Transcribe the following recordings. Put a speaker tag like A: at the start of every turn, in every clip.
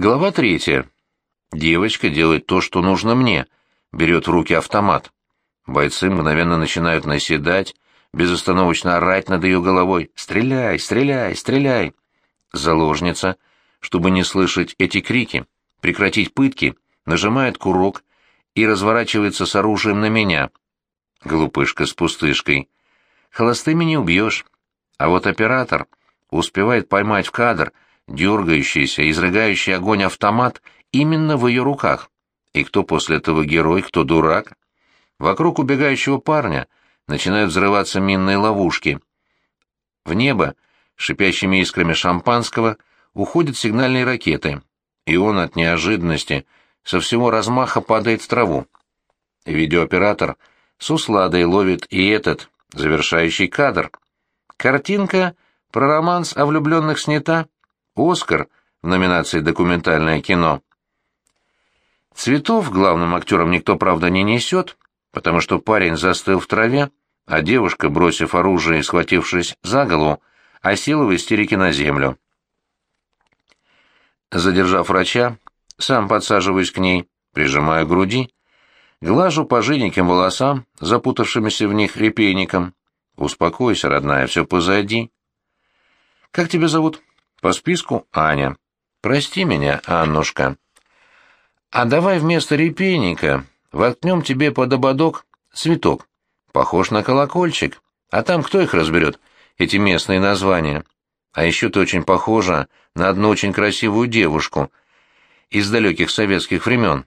A: Глава третья. Девочка делает то, что нужно мне, берет в руки автомат. Бойцы мгновенно начинают наседать, безостановочно орать над ее головой «Стреляй! Стреляй! Стреляй!». Заложница, чтобы не слышать эти крики, прекратить пытки, нажимает курок и разворачивается с оружием на меня. Глупышка с пустышкой. Холостыми не убьешь. А вот оператор успевает поймать в кадр дергающийся, изрыгающий огонь автомат именно в ее руках. И кто после этого герой, кто дурак? Вокруг убегающего парня начинают взрываться минные ловушки. В небо, шипящими искрами шампанского, уходят сигнальные ракеты, и он от неожиданности со всего размаха падает в траву. Видеооператор с усладой ловит и этот, завершающий кадр. Картинка про романс о влюбленных снята. «Оскар» в номинации «Документальное кино». Цветов главным актерам никто, правда, не несет, потому что парень застыл в траве, а девушка, бросив оружие и схватившись за голову, осела в истерике на землю. Задержав врача, сам подсаживаюсь к ней, прижимаю груди, глажу по жиденьким волосам, запутавшимися в них репейником. «Успокойся, родная, все позади». «Как тебя зовут?» «По списку Аня». «Прости меня, Аннушка». «А давай вместо репейника воткнем тебе под ободок цветок. Похож на колокольчик. А там кто их разберет, эти местные названия? А еще ты очень похожа на одну очень красивую девушку из далеких советских времен.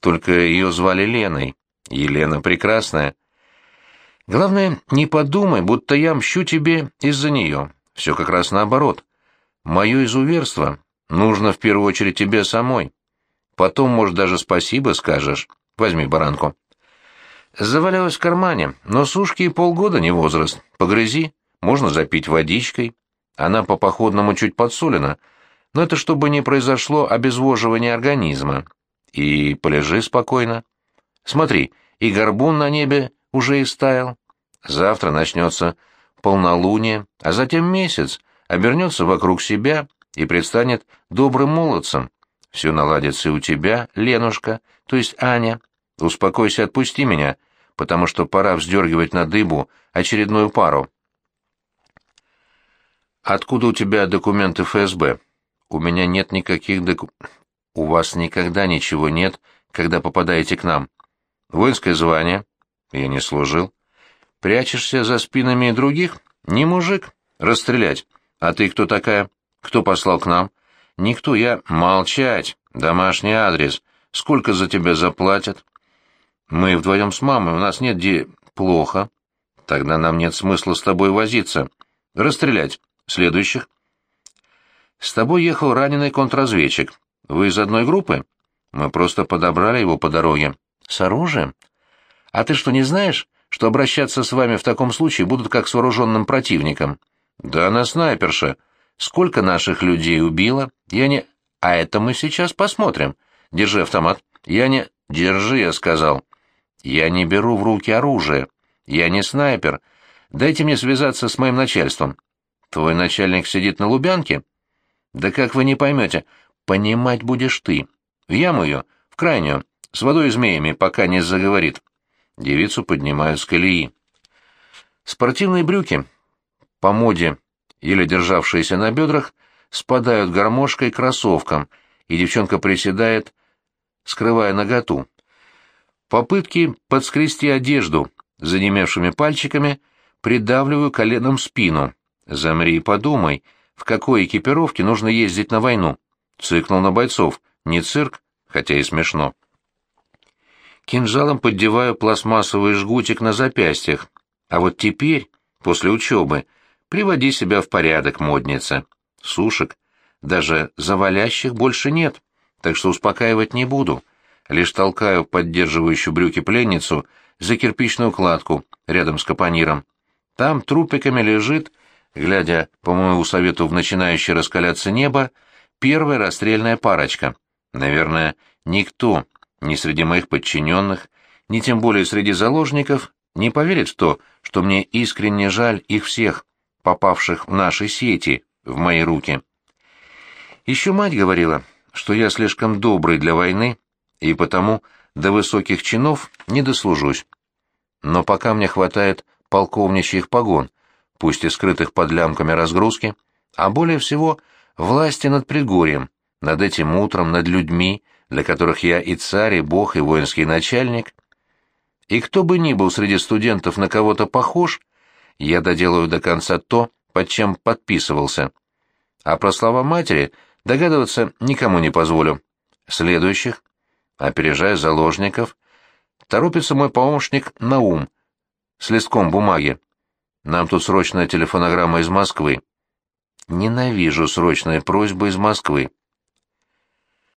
A: Только ее звали Леной. Елена прекрасная. Главное, не подумай, будто я мщу тебе из-за нее. Все как раз наоборот. Мое изуверство нужно в первую очередь тебе самой. Потом, может, даже спасибо скажешь. Возьми баранку. Завалялась в кармане, но сушки и полгода не возраст. Погрызи, можно запить водичкой. Она по походному чуть подсолена, но это чтобы не произошло обезвоживание организма. И полежи спокойно. Смотри, и горбун на небе уже истаял. Завтра начнется полнолуние, а затем месяц, обернется вокруг себя и предстанет добрым молодцем. Все наладится и у тебя, Ленушка, то есть Аня. Успокойся, отпусти меня, потому что пора вздергивать на дыбу очередную пару. Откуда у тебя документы ФСБ? У меня нет никаких доку... У вас никогда ничего нет, когда попадаете к нам. Воинское звание? Я не служил. Прячешься за спинами других? Не мужик. Расстрелять. А ты кто такая? Кто послал к нам? Никто, я... Молчать. Домашний адрес. Сколько за тебя заплатят? Мы вдвоем с мамой, у нас нет де... Плохо. Тогда нам нет смысла с тобой возиться. Расстрелять. Следующих. С тобой ехал раненый контрразведчик. Вы из одной группы? Мы просто подобрали его по дороге. С оружием? А ты что, не знаешь, что обращаться с вами в таком случае будут как с вооруженным противником? Да она снайперша. Сколько наших людей убила? Я не... А это мы сейчас посмотрим. Держи автомат. Я не... Держи, я сказал. Я не беру в руки оружие. Я не снайпер. Дайте мне связаться с моим начальством. Твой начальник сидит на Лубянке? Да как вы не поймете? Понимать будешь ты. В яму ее, в крайнюю, с водой и змеями, пока не заговорит. Девицу поднимают с колеи. Спортивные брюки, по моде, еле державшиеся на бедрах, спадают гармошкой кроссовкам, и девчонка приседает, скрывая наготу. Попытки подскрести одежду занемевшими пальчиками придавливаю коленом спину. Замри и подумай, в какой экипировке нужно ездить на войну. Цикнул на бойцов. Не цирк, хотя и смешно. Кинжалом поддеваю пластмассовый жгутик на запястьях. А вот теперь, после учебы, приводи себя в порядок, модница. Сушек, даже завалящих, больше нет, так что успокаивать не буду лишь толкаю поддерживающую брюки пленницу за кирпичную кладку рядом с капониром. Там трупиками лежит, глядя по моему совету в начинающее раскаляться небо, первая расстрельная парочка. Наверное, никто, ни среди моих подчиненных, ни тем более среди заложников, не поверит в то, что мне искренне жаль их всех, попавших в наши сети, в мои руки. Еще мать говорила, что я слишком добрый для войны, и потому до высоких чинов не дослужусь. Но пока мне хватает полковничьих погон, пусть и скрытых под лямками разгрузки, а более всего власти над предгорьем, над этим утром, над людьми, для которых я и царь, и бог, и воинский начальник. И кто бы ни был среди студентов на кого-то похож, я доделаю до конца то, под чем подписывался. А про слова матери догадываться никому не позволю. Следующих, опережая заложников, торопится мой помощник Наум с листком бумаги. Нам тут срочная телефонограмма из Москвы. Ненавижу срочные просьбы из Москвы.